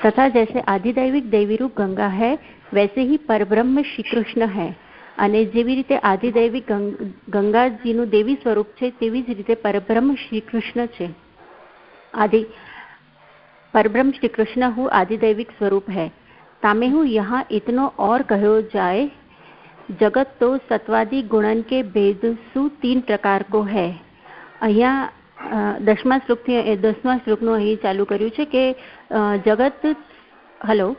तथा जैसे आधिदैविक देवी रूप गंगा है वैसे ही परब्रह्म श्री कृष्ण है અને જેવી રીતે આદિદૈવિક ગંગાજીનું દેવી સ્વરૂપ છે તેવી જ રીતે પરબ્રહ્મ શ્રી કૃષ્ણ છે आदि परब्रह्म श्री कृष्ण हूँ आदिदैविक स्वरूप है तामे हूँ यहाँ इतनो और कहो जाए जगत तो सत्वादि गुणन के भेद सु तीन प्रकार को है અહીંયા દસમા શ્લોકથી દસમા શ્લોકનું અહીં ચાલુ કર્યું છે કે જગત હલો?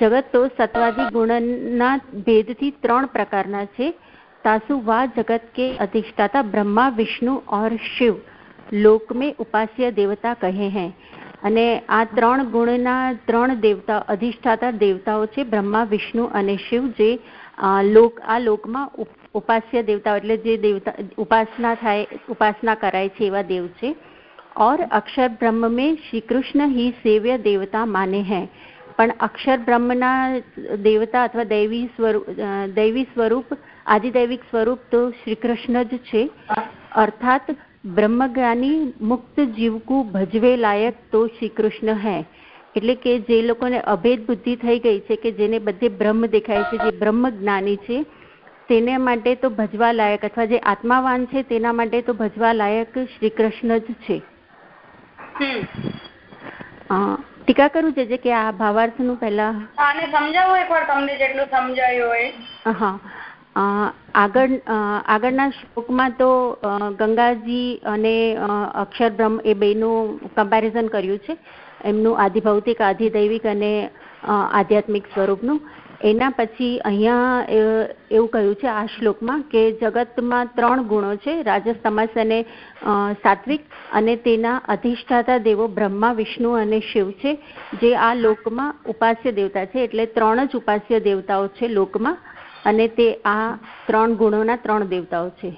જગત તો સત્વાદી ગુણના ભેદથી ત્રણ પ્રકારના છે. તાસુ વા જગત કે અધિષ્ઠાતા બ્રહ્મા વિષ્ણુ ઓર શિવ. લોક મેં ઉપાસ્ય દેવતા કહે હૈ. અને આ ત્રણ ગુણના ત્રણ દેવતા અધિષ્ઠાતા દેવતાઓ છે બ્રહ્મા વિષ્ણુ અને શિવ જે લોક આ લોકમાં ઉપાસ્ય દેવતાઓ એટલે જે દેવતા, ઉપાસના થાય, ઉપાસના કરાય છે એવા દેવ છે. ઓર અક્ષર બ્રહ્મ મેં શ્રી કૃષ્ણ હિ સેવ્ય દેવતા માને હૈ. પણ અક્ષર બ્રહ્મના દેવતા અથવા દૈવી સ્વરૂપ દૈવી સ્વરૂપ, આદિદૈવિક સ્વરૂપ તો શ્રી કૃષ્ણ જ છે. અર્થાત બ્રહ્મજ્ઞાની મુક્ત જીવકું ભજવે લાયક તો શ્રી કૃષ્ણ હૈ. એટલે કે જે લોકોને અભેદ બુદ્ધિ થઈ ગઈ છે કે જેને બધે બ્રહ્મ દેખાય છે, જે બ્રહ્મ જ્ઞાની છે તેને માટે તો ભજવા લાયક અથવા જે આત્માવાન છે તેના માટે તો ભજવા લાયક શ્રીકૃષ્ણ જ છે. ટીકા કરું છે કે આ ભાવાર્થનું પહેલા આને સમજાવો એકવાર તમને જેટલું સમજાયું હોય. હા. આગળ આગળના શ્લોકમાં તો ગંગાજી અને અક્ષર બ્રહ્મ એ બેનું કમ્પેરિઝન કર્યું છે. એમનું આધિભૌતિક આધિદૈવિક અને આધ્યાત્મિક સ્વરૂપનું. એના પછી અહીંયા એવું કહ્યું છે આ શ્લોકમાં કે જગતમાં ત્રણ ગુણો છે રાજસ તમસ અને સાત્વિક અને તેના અધિષ્ઠાતા દેવો બ્રહ્મા વિષ્ણુ અને શિવ છે જે આ લોકમાં ઉપાસ્ય દેવતા છે એટલે ત્રણ જ ઉપાસ્ય દેવતાઓ છે લોકમાં અને તે આ ત્રણ ગુણોના ત્રણ દેવતાઓ છે.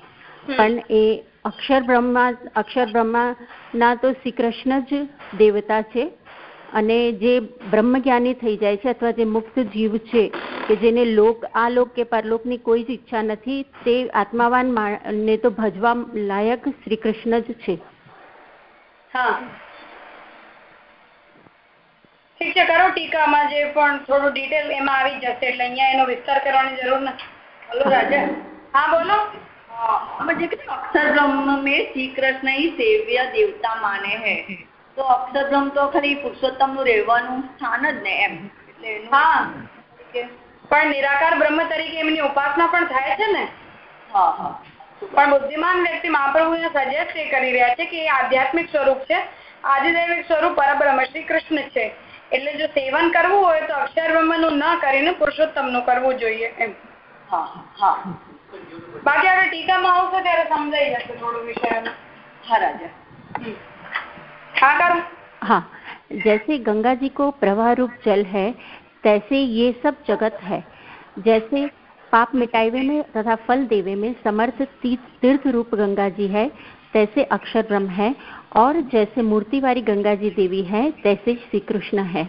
પણ એ અક્ષર બ્રહ્મા અક્ષર બ્રહ્માના તો શ્રી કૃષ્ણ જ દેવતા છે અને જે બ્રહ્મજ્ઞાની થઈ જાય છે અથવા જે મુક્ત જીવ છે કે જેને લોક આ લોક કે પરલોકની કોઈ જ ઈચ્છા નથી તે આત્માવાન ને તો ભજવા લાયક શ્રી કૃષ્ણ જ છે. ઠીક છે કરો ટીકામાં જે પણ થોડું ડિટેલ એમાં આવી જશે એટલે અહીંયા એનો વિસ્તાર કરવાની જરૂર નથી. બોલો રાજા. હા બોલો. અક્ષર બ્રહ્મ મેં શ્રી કૃષ્ણ સેવ્ય દેવતા માને હે. તો અક્ષરબ્રહ્મ તો ખાલી પુરુષોત્તમનું રહેવાનું સ્થાન જ ને એમ. હા. પણ નિરાકાર બ્રહ્મ તરીકે એમની ઉપાસના પણ થાય છે ને? હા હા. પણ બુદ્ધિમાન વ્યક્તિ મહાપ્રભુ સજેસ્ટ એ કરી રહ્યા છે કે એ આધ્યાત્મિક સ્વરૂપ છે. આદિદૈવિક સ્વરૂપ પરબ્રહ્મ શ્રી કૃષ્ણ છે. એટલે જો સેવન કરવું હોય તો અક્ષર બ્રહ્મનું ન કરીને પુરુષોત્તમનું કરવું જોઈએ એમ. હા હા. બાકી હવે ટીકામાં આવશે ત્યારે સમજાઈ જશે થોડું વિષય હા राजा हाँ हाँ जैसे गंगा जी को प्रवाह रूप जल है, तैसे ये सब जगत है। जैसे पाप मिटाईवे में तथा फल देवे में समर्थ तीर्थ रूप गंगा जी है, तैसे अक्षर ब्रह्म है। और जैसे मूर्ति वाली गंगा जी देवी है, तैसे श्री कृष्ण है।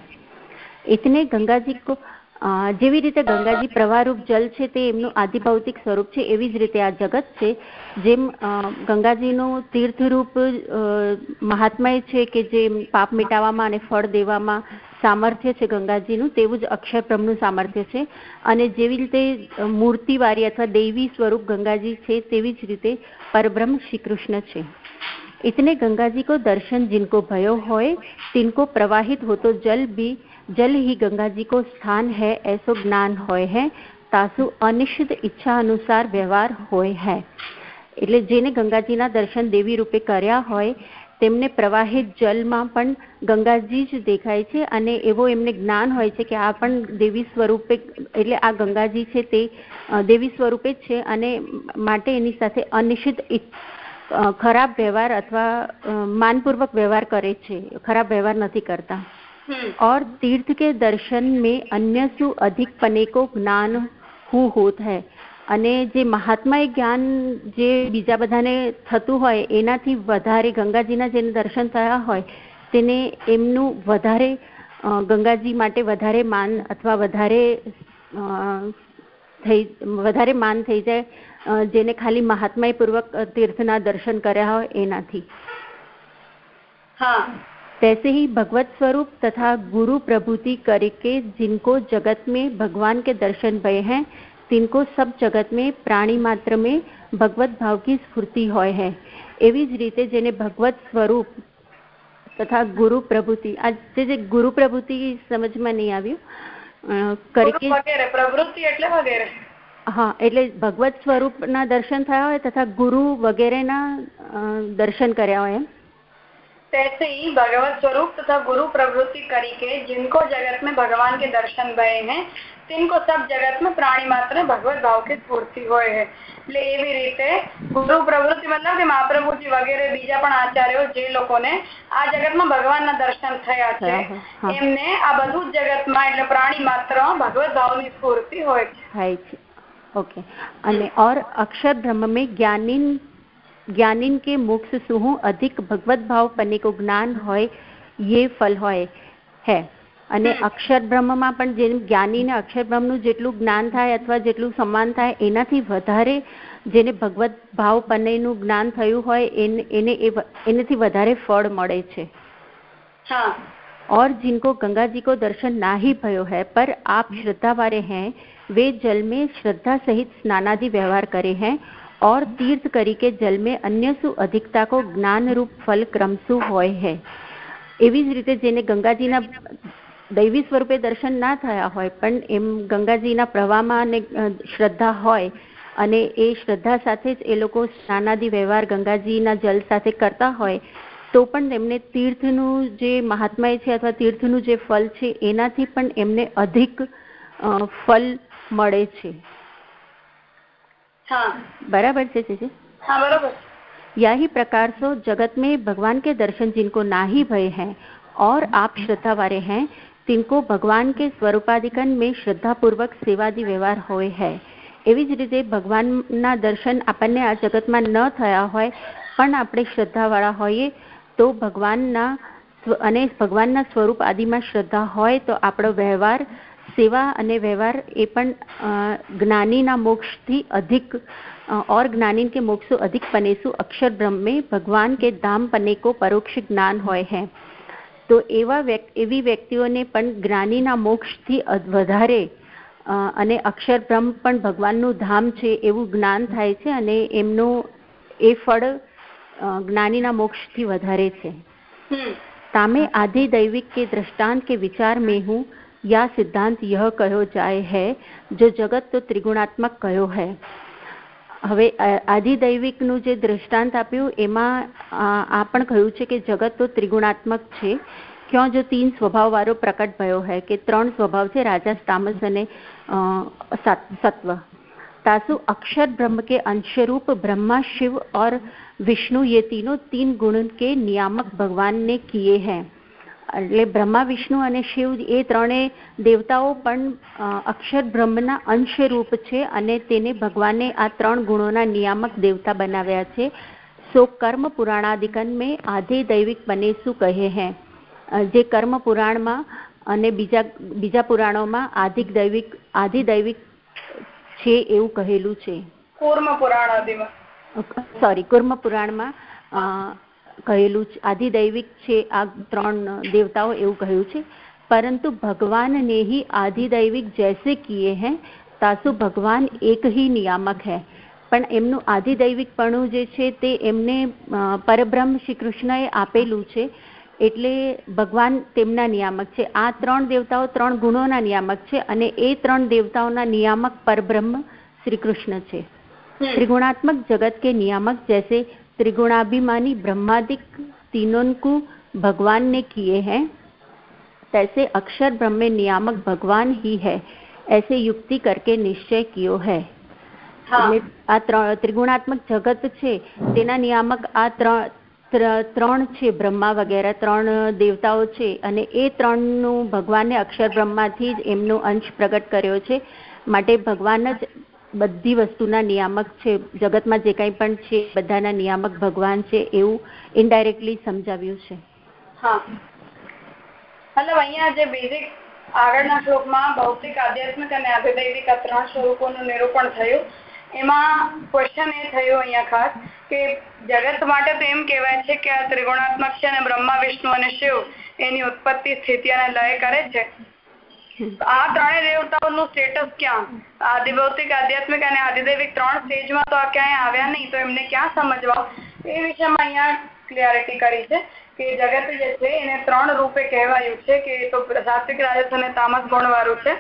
इतने गंगा जी को જેવી રીતે ગંગાજી પ્રવાહરૂપ જલ છે તે એમનું આદિભૌતિક સ્વરૂપ છે એવી જ રીતે આ જગત છે જેમ ગંગાજીનું તીર્થરૂપ મહાત્મય છે કે જે પાપ મિટાવવામાં અને ફળ દેવામાં સામર્થ્ય છે ગંગાજીનું તેવું જ અક્ષર બ્રહ્મનું સામર્થ્ય છે અને જેવી રીતે મૂર્તિવાળી અથવા દૈવી સ્વરૂપ ગંગાજી છે તેવી જ રીતે પરબ્રહ્મ શ્રી કૃષ્ણ છે इतने गंगा जी को दर्शन जिनको भयो होए तिनको प्रवाहित होतो जल भी जल ही गंगा जी को स्थान है, ऐसो જ્ઞાન હોય હે તાસુ અનિશ્ચિત ઈચ્છા અનુસાર વ્યવહાર હોય હે એટલે જેને ગંગાજીના દર્શન દેવી રૂપે કર્યા હોય, તેમને પ્રવાહિત જલમાં પણ ગંગાજી જ દેખાય છે અને એવો એમને જ્ઞાન હોય છે કે આ પણ દેવી સ્વરૂપે, એટલે આ ગંગાજી છે તે દેવી સ્વરૂપે જ છે અને માટે એની સાથે અનિશ્ચિત ખરાબ વ્યવહાર અથવા માનપૂર્વક વ્યવહાર કરે છે. ખરાબ વ્યવહાર નથી કરતા. और तीर्थ के दर्शन में अन्य सु अधिक पने को ज्ञान હું હોત હૈ અને જે મહાત્મા જ્ઞાન જે બીજા બધાને થતું હોય એનાથી વધારે ગંગાજીના જેને દર્શન થયા હોય તેને એમનું વધારે ગંગાજી માટે વધારે માન અથવા વધારે થઈ વધારે માન થઈ જાય જેને ખાલી મહાત્માય પૂર્વક તીર્થના દર્શન કર્યા હોય એનાથી હા तैसे ही भगवत स्वरूप तथा गुरु प्रभुति करके जिनको जगत में भगवान के दर्शन भय हैं तिनको सब जगत में प्राणी मात्र में भगवत भाव की स्फूर्ति હોય है એવી જ રીતે જેને ભગવત સ્વરૂપ તથા ગુરુ પ્રભુતિ આ જે ગુરુ પ્રભુતિ સમજમાં નહીં આવ્યું વગેરે પ્રવૃત્તિ એટલે વગેરે હા એટલે ભગવત સ્વરૂપના દર્શન થયા હોય તથા ગુરુ વગેરેના દર્શન કર્યા હોય એમ तैसे ही भगवत स्वरूप तथा गुरु प्रवृत्ति करी के जिनको जगत में भगवान के दर्शन भय हैं तिनको सब जगत में प्राणी मात्र भगवत भाव की स्फूर्ति હોય है એટલે એવી રીતે ગુરુ પ્રવૃત્તિ મતલબ કે મહાપ્રભુજી વગેરે બીજા પણ આચાર્યો જે લોકોને આ જગતમાં ભગવાનના દર્શન થયા છે એમને આ બધું જ જગતમાં એટલે પ્રાણી માત્ર ભગવત ભાવની સ્ફૂર્તિ હોય છે થાય છે ओके અને और अक्षर ब्रह्म में ज्ञानी જ્ઞાનીન કે મોક્ષ સુહું અધિક ભગવત ભાવ પને કો જ્ઞાન હોય ये ફલ હોય હે અને અક્ષર બ્રહ્મમાં પણ જેમ જ્ઞાનીને અક્ષર બ્રહ્મનું જેટલું જ્ઞાન થાય અથવા જેટલું સન્માન થાય એનાથી વધારે જેને ભગવત ભાવ પનેનું જ્ઞાન થયું હોય એને એને એનાથી વધારે ફળ મળે છે और जिनको गंगा जी को दर्शन ना ही भयो है पर आप श्रद्धा वाले हैं वे जल में श्रद्धा सहित स्नानादि व्यवहार करे हैं और तीर्थ કરી કે જલ में અન્ય સુ અધિકતા કો જ્ઞાન રૂપ ફલ ક્રમસુ હોય है એવી જ રીતે જેને ગંગાજીના દૈવી સ્વરૂપે દર્શન ના થયા હોય પણ એમ ગંગાજીના પ્રવાહમાં અને શ્રદ્ધા હોય અને એ શ્રદ્ધા સાથે જ એ લોકો સ્નાનાદિ વ્યવહાર ગંગાજીના જલ સાથે કરતા હોય તો પણ એમને તીર્થનું જે મહાત્મય છે અથવા તીર્થનું જે ફલ છે એનાથી પણ એમને અધિક ફલ મળે છે बराबर से चीजें हाँ बराबर यही प्रकार से जगत में भगवान के दर्शन जिनको ना ही भय हैं और आप श्रद्धा वाले हैं तिनको भगवान के स्वरूपाधिकन में श्रद्धा पूर्वक સેવાદી વ્યવહાર હોય है એવી જ રીતે ભગવાનના દર્શન આપણને આ જગતમાં ન થયા હોય પણ આપણે શ્રદ્ધાવાળા હોઈએ તો ભગવાનના અને ભગવાનના સ્વરૂપ આદિમાં શ્રદ્ધા હોય તો આપણો વ્યવહાર સેવા અને વ્યવહાર એ પણ જ્ઞાનીના મોક્ષથી અધિક ઓર જ્ઞાની કે મોક્ષો અધિક પનેસુ અક્ષર બ્રહ્મે ભગવાન કે ધામ પને પરોક્ષ જ્ઞાન હોય હે. તો એવા એવી વ્યક્તિઓને પણ જ્ઞાનીના મોક્ષથી વધારે અને અક્ષર બ્રહ્મ પણ ભગવાનનું ધામ છે એવું જ્ઞાન થાય છે અને એમનું એ ફળ જ્ઞાનીના મોક્ષથી વધારે છે. તામે આધિ દૈવિક કે દ્રષ્ટાંત કે વિચાર મેં હું या सिद्धांत यह कहो जाए है जो जगत तो त्रिगुणात्मक कहो है હવે આધિદૈવિકનું જે દ્રષ્ટાંત આપ્યું એમાં આ પણ કહ્યું છે કે જગત તો ત્રિગુણાત્મક છે ક્યાં જો તીન સ્વભાવ વાળો પ્રકટ ભયો હૈ કે ત્રણ સ્વભાવ છે રાજા તામસ અને સત્વ तासु अक्षर ब्रह्म के अंशरूप ब्रह्मा शिव और विष्णु ये तीनों तीन गुण के नियामक भगवान ने किए हैं એટલે બ્રહ્મા વિષ્ણુ અને શિવ એ ત્રણેય દેવતાઓ પણ અક્ષર બ્રહ્મના અંશરૂપ છે અને તેને ભગવાને આ ત્રણ ગુણોના નિયામક દેવતા બનાવ્યા છે. સો કર્મ પુરાણાદિકન મેં આધે દૈવિક બને શું કહે હે. જે કર્મ પુરાણમાં અને બીજા બીજા પુરાણોમાં આધિક દૈવિક આધિ દૈવિક છે એવું કહેલું છે. કુર્મ પુરાણ સોરી કુર્મ પુરાણમાં કહેલું છે. આધિદૈવિક છે આ ત્રણ દેવતાઓ એવું કહ્યું છે. પરંતુ ભગવાન ને હી જૈસે કિયે હૈ તાસુ ભગવાન એક હી નિયામક હૈ. પણ એમનું આધિદૈવિકપણું જે છે તે એમને પરબ્રહ્મ શ્રી કૃષ્ણએ આપેલું છે. એટલે ભગવાન તેમના નિયામક છે. આ ત્રણ દેવતાઓ ત્રણ ગુણોના નિયામક છે અને એ ત્રણ દેવતાઓના નિયામક પરબ્રહ્મ શ્રી કૃષ્ણ છે. ત્રિગુણાત્મક જગત કે નિયામક જૈસે त्रिगुणाभिमानी ब्रह्मादिक तीनों को भगवान ने किए हैं तैसे अक्षर ब्रह्म में नियामक भगवान ही है ऐसे युक्ति करके निश्चय कियो है આ ત્રિગુણાત્મક જગત છે તેના નિયામક આ ત્રણ ત્રણ છે બ્રહ્મા વગેરે ત્રણ દેવતાઓ છે અને એ ત્રણનું ભગવાને અક્ષર બ્રહ્માથી જ એમનો અંશ પ્રગટ કર્યો છે માટે ભગવાન જ બધી વસ્તુના નિયામક છે. જગતમાં જે કંઈ પણ છે, બધાના નિયામક ભગવાન છે એવું ઇનડાયરેક્ટલી સમજાવ્યું છે. હા. મતલબ અહીંયા જે બેઝિક આગળના શ્લોકમાં ભૌતિક, આધ્યાત્મિક અને આધ્યાત્મિક આ ત્રણ સ્વરૂપોનું નિરૂપણ થયું. એમાં ક્વેશ્ચન એ થયો અહીંયા ખાસ કે જગત માટે તો એમ કહેવાય છે કે આ ત્રિગુણાત્મક છે અને બ્રહ્મા, વિષ્ણુ અને શિવ એની ઉત્પત્તિ સ્થિતિ અને લય કરે છે. આ ત્રણેય દેવતાઓનું સ્ટેટસ ક્યાં? આદિભૌતિક આધ્યાત્મિક અને આદિદૈવિક ત્રણ સ્ટેજમાં તો આ ક્યાંય આવ્યા નહીં, તો એમને ક્યાં સમજવા? એ વિષયમાં અહીંયા ક્લિયરિટી કરી છે કે જગત જે છે એને ત્રણ રૂપે કહેવાયું છે, કે તો સાત્વિક રાજસ અને તામસ ગુણ વાળું છે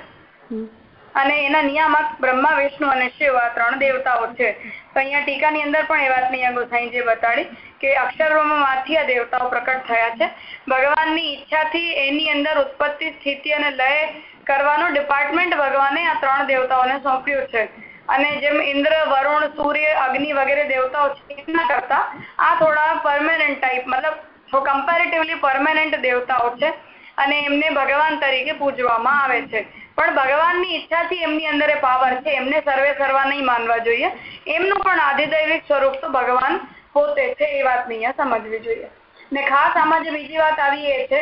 અને એના નિયામક બ્રહ્મા, વિષ્ણુ અને શિવ આ ત્રણ દેવતાઓ છે. તો અહીંયા ટીકાની અંદર પણ એ વાતની અહીંયા ગોસાઈજી બતાડી કે અક્ષરબ્રહ્મમાંથી આ દેવતાઓ પ્રકટ થયા છે. ભગવાનની ઈચ્છાથી એની અંદર ઉત્પત્તિ, સ્થિતિ અને લય કરવાનું ડિપાર્ટમેન્ટ ભગવાને આ ત્રણ દેવતાઓને સોંપ્યું છે. અને જેમ ઇન્દ્ર, વરુણ, સૂર્ય, અગ્નિ વગેરે દેવતાઓ છે એના કરતા આ થોડા ટાઈપ મતલબ કમ્પેરેટિવલી પરમેનન્ટ દેવતાઓ છે. અને એમને ભગવાન તરીકે પૂજવામાં આવે છે. પણ ભગવાનની ઈચ્છાથી એમની અંદર પાવર છે, એમને સર્વે સર્વા નહીં માનવા જોઈએ. એમનું પણ આધિદૈવિક સ્વરૂપ તો ભગવાન પોતે છે એ વાત અહીંયા સમજવી જોઈએ. ને ખાસ આમાં જે બીજી વાત આવી એ છે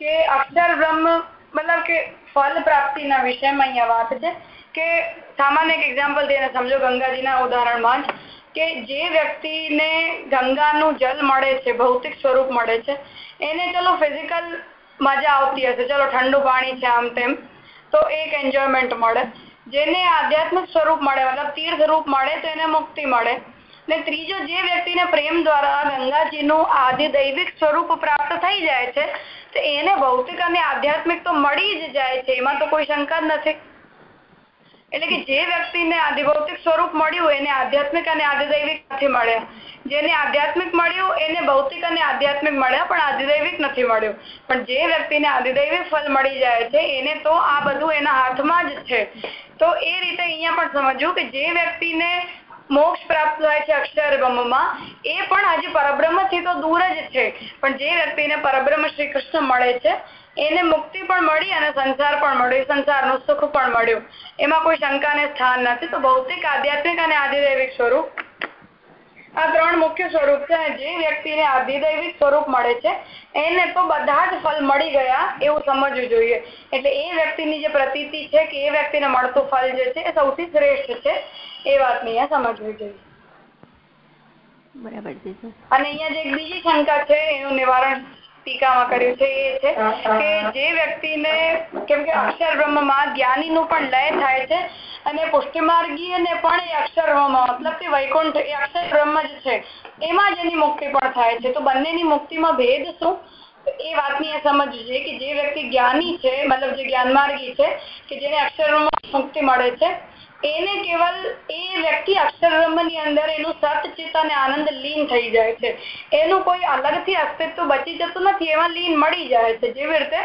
કે અક્ષર બ્રહ્મ મતલબ કે ફલ પ્રાપ્તિના વિષયમાં અહીંયા વાત છે કે સામાન્ય એક એક્ઝામ્પલ દઈને સમજો ગંગાજીના ઉદાહરણમાં જ કે જે વ્યક્તિને ગંગાનું જલ મળે છે, ભૌતિક સ્વરૂપ મળે છે, એને ચલો ફિઝિકલ મજા આવતી હશે. ચલો, ઠંડુ પાણી છે આમ તેમ. તો એક એન્જોયમેન્ટ મળે. જેને આધ્યાત્મિક સ્વરૂપ મળે, મતલબ તીર્થ રૂપ મળે, તો એને મુક્તિ મળે. ને ત્રીજો, જે વ્યક્તિને પ્રેમ દ્વારા ગંગાજીનું આદિ દૈવિક સ્વરૂપ પ્રાપ્ત થઈ જાય છે, તો એને ભૌતિક અને આધ્યાત્મિક તો મળી જ જાય છે. એમાં તો કોઈ શંકા નથી. એટલે કે જે વ્યક્તિને આદિભૌતિક સ્વરૂપ મળ્યું એને આધ્યાત્મિક અને આદિદૈવિક નથી મળ્યા. જેને આધ્યાત્મિક મળ્યું એને ભૌતિક અને આધ્યાત્મિક મળ્યા, પણ આદિદૈવિક નથી મળ્યું. પણ જે વ્યક્તિને આદિદૈવિક ફળ મળી જાય છે, એને તો આ બધું એના હાથમાં જ છે. તો એ રીતે અહીંયા પણ સમજવું કે જે વ્યક્તિને મોક્ષ પ્રાપ્ત થાય છે અક્ષર બ્રહ્મમાં એ પણ હજી પરબ્રહ્મથી તો દૂર જ છે. પણ જે વ્યક્તિને પરબ્રહ્મ શ્રી કૃષ્ણ મળે છે એને મુક્તિ પણ મળી અને સંસાર પણ મળ્યો. સંસારનું સુખ પણ મળ્યું. એમાં કોઈ શંકાને સ્થાન નથી. તો ભૌતિક આધ્યાત્મિક અને આધિદૈવિક સ્વરૂપ. આ ત્રણ મુખ્ય સ્વરૂપ છે અને જે વ્યક્તિને આધિદૈવિક સ્વરૂપ મળે છે એને તો બધા જ ફલ મળી ગયા એવું સમજવું જોઈએ. એટલે એ વ્યક્તિની જે પ્રતીતિ છે કે એ વ્યક્તિને મળતું ફળ જે છે એ સૌથી શ્રેષ્ઠ છે. એ વાતની અહીંયા સમજવી જોઈએ. બરાબર છે અને અહીંયા જે બીજી શંકા છે એનું નિવારણ ટીકામાં કર્યું છે એ છે કે જે વ્યક્તિને કેમ કે અક્ષર બ્રહ્મમાં જ્ઞાનીનું પણ લય થાય છે અને પુષ્ટિમાર્ગીયને પણ એ અક્ષર મતલબ કે વૈકુંઠ એ અક્ષર બ્રહ્મ જ છે. એમાં જ એની મુક્તિ પણ થાય છે. તો બંનેની મુક્તિમાં ભેદ શું? એ વાતની એ સમજવું છે કે જે વ્યક્તિ જ્ઞાની છે મતલબ જે જ્ઞાનમાર્ગી છે કે જેને અક્ષરમાં મુક્તિ મળે છે એને કેવલ એ વ્યક્તિ અક્ષરબ્રહ્મની અંદર એનું સતચિત અને આનંદ લીન થઈ જાય છે. એનું કોઈ અલગથી અસ્તિત્વ બચી જતું નથી, એમાં લીન મળી જાય છે. જેવી રીતે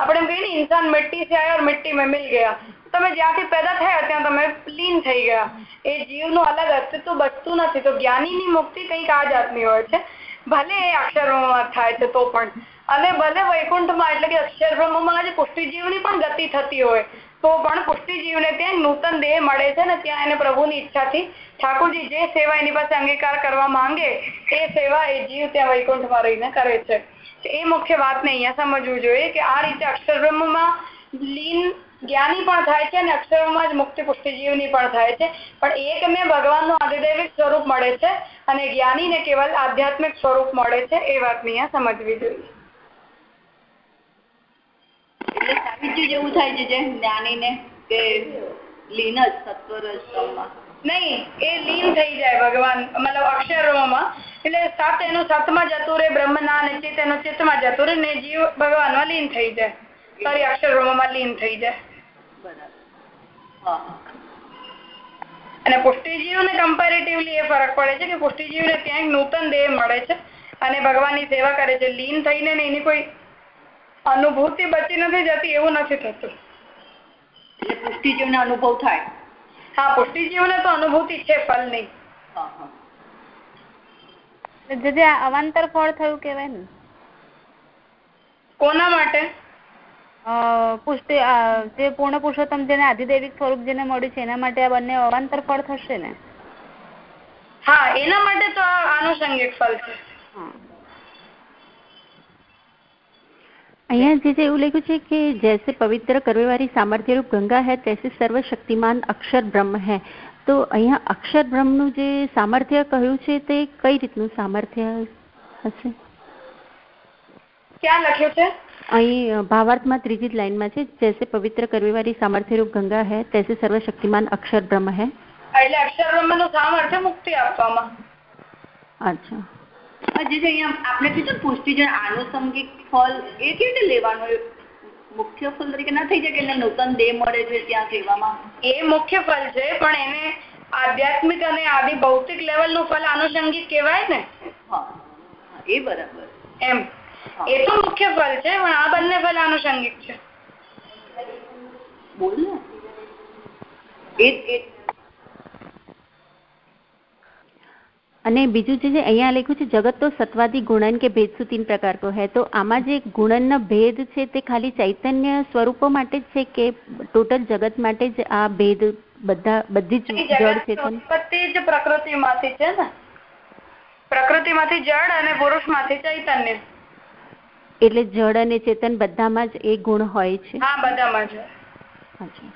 આપણે એમ કહીએ ને, ઇન્સાન મિટ્ટી સે આયા મિટ્ટી મેં મિલ ગયા. તમે જ્યાંથી પેદા થયા ત્યાં તમે લીન થઈ ગયા. એ જીવનું અલગ અસ્તિત્વ બચતું નથી. તો જ્ઞાનીની મુક્તિ કંઈક આ જાતની હોય છે. ભલે એ અક્ષરબ્રહ્મમાં થાય છે તો પણ. અને ભલે વૈકુંઠમાં, એટલે કે અક્ષરબ્રહ્મમાં આજે પુષ્ટિજીવની પણ ગતિ થતી હોય. તો પણ પુષ્ટિજીવને ત્યાં નૂતન દેહ મળે છે ને ત્યાં એને પ્રભુની ઈચ્છાથી ઠાકોરજી જે સેવા એની પાસે અંગીકાર કરવા માંગે એ સેવા એ જીવ ત્યાં વૈકુંઠમાં રહીને કરે છે. એ મુખ્ય વાતને અહીંયા સમજવું જોઈએ કે આ રીતે અક્ષર બ્રહ્મમાં લીન જ્ઞાની પણ થાય છે અને અક્ષરોમાં જ મુક્તિ પુષ્ટિજીવની પણ થાય છે. પણ એકને ભગવાનનું આધિદૈવિક સ્વરૂપ મળે છે અને જ્ઞાનીને કેવલ આધ્યાત્મિક સ્વરૂપ મળે છે એ વાતની અહીંયા સમજવી જોઈએ. એટલે સાહિત્ય જેવું થાય છે જે જ્ઞાનીને કે લીન જ સત્વરજમાં નહીં એ લીન થઈ જાય ભગવાન મતલબ અક્ષરોમાં. એટલે સત એનું સતમાં જતું રહે બ્રહ્મના અને ચિત્ત એનું ચિત્તમાં જતું રહે ને જીવ ભગવાનમાં લીન થઈ જાય. સોરી અક્ષરોમાં લીન થઈ જાય. અને પુષ્ટિજીવને કમ્પેરેટિવલી એ ફરક પડે છે કે પુષ્ટિજીવને ત્યાં નૂતન દેહ મળે છે અને ભગવાનની સેવા કરે છે. લીન થઈને એની કોઈ અનુભૂતિ બચી નથી જતી એવું નથી થતું. એટલે પુષ્ટિજીવનો અનુભવ થાય. હા પુષ્ટિજીવને તો અનુભૂતિ છે ફલ નહીં. હા હા. જે અવાંતર ફળ થયું કેવાય ને. કોના માટે? અ, પુષ્ટિ જે પૂર્ણ પુરુષોત્તમ જેને આધિદૈવિક સ્વરૂપ જેને મળ્યું છે એના માટે આ બંને અવાંતર ફળ થશે ને? હા એના માટે તો આ આનુષંગિક ફલ છે. અહીંયા જે એવું લખ્યું છે કે જૈસે પવિત્ર કરવેવાળી સામર્થ્ય રૂપ ગંગા હૈ તૈસે સર્વશક્તિમાન અક્ષર બ્રહ્મ હૈ. તો અહીંયા અક્ષર બ્રહ્મનું જે સામર્થ્ય કહ્યું છે તે કઈ રીતનું સામર્થ્ય હશે? ક્યાં લખ્યું છે? અહીં ભાવાર્થમાં ત્રીજી જ લાઈનમાં છે જૈસે પવિત્ર કરવેવાળી સામર્થ્ય રૂપ ગંગા હૈ તૈસે સર્વશક્તિમાન અક્ષર બ્રહ્મ હૈ. એટલે અક્ષર બ્રહ્મનું સામર્થ્ય મુક્તિ આપવામાં. અચ્છા. જે અહીંયા આપણે કીધું પુષ્ટિજન આનુષંગિક ફળ એ કેવી રીતે લેવાનું? મુખ્ય ફળ તરીકે ના થઈ જાય કે નૂતન દેહ મળે છે ત્યાં સેવામાં એ મુખ્ય ફળ છે પણ એને આધ્યાત્મિક અને આદિ ભૌતિક લેવલનું ફળ આનુષંગિક કહેવાય ને? એ બરાબર. એમ. એ તો મુખ્ય ફળ છે પણ આ બંને ફળ આનુષંગિક છે. બોલ ને. એ અને બીજું જે અહીંયા લખ્યું છે જગત તો સત્વાદી ગુણન કે ભેદ સુ તીન પ્રકાર કો હે. તો આમાં જે ગુણનનો ભેદ છે તે ખાલી ચૈતન્ય સ્વરૂપો માટે જ છે કે ટોટલ જગત માટે જ આ ભેદ બધા બધી જ જળ ચેતન ઉત્પત્તિ જ પ્રકૃતિમાંથી છે ને? પ્રકૃતિમાંથી જળ અને પુરુષમાંથી ચૈતન્ય. એટલે જળ અને ચેતન બધામાં જ એ ગુણ હોય છે? હા બધામાં જ. અચ્છા.